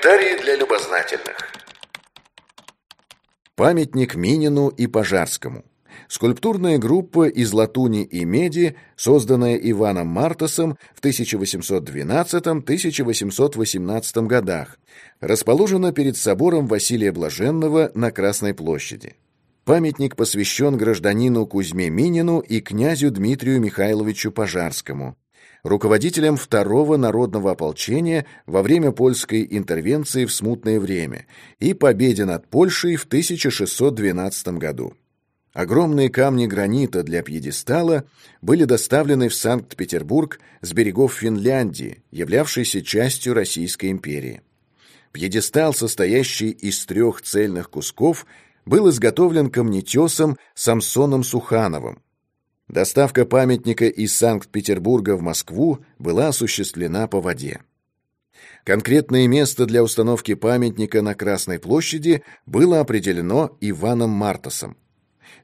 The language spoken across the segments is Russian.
Комментарии для любознательных. Памятник Минину и Пожарскому. Скульптурная группа из латуни и меди, созданная Иваном Мартасом в 1812-1818 годах, расположена перед собором Василия Блаженного на Красной площади. Памятник посвящен гражданину Кузьме Минину и князю Дмитрию Михайловичу Пожарскому, руководителем второго народного ополчения во время польской интервенции в смутное время и победе над Польшей в 1612 году. Огромные камни гранита для пьедестала были доставлены в Санкт-Петербург с берегов Финляндии, являвшейся частью Российской империи. Пьедестал, состоящий из трех цельных кусков, был изготовлен камнетесом Самсоном Сухановым. Доставка памятника из Санкт-Петербурга в Москву была осуществлена по воде. Конкретное место для установки памятника на Красной площади было определено Иваном Мартасом.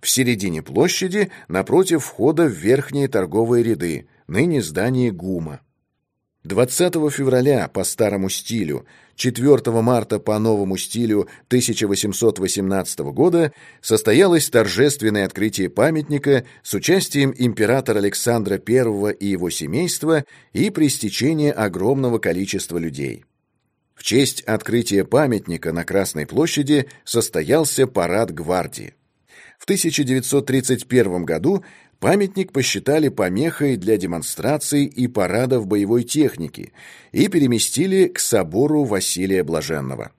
В середине площади, напротив входа в верхние торговые ряды, ныне здание ГУМа. 20 февраля по старому стилю, 4 марта по новому стилю 1818 года состоялось торжественное открытие памятника с участием императора Александра I и его семейства и при огромного количества людей. В честь открытия памятника на Красной площади состоялся парад гвардии. В 1931 году памятник посчитали помехой для демонстраций и парадов боевой техники и переместили к собору Василия Блаженного.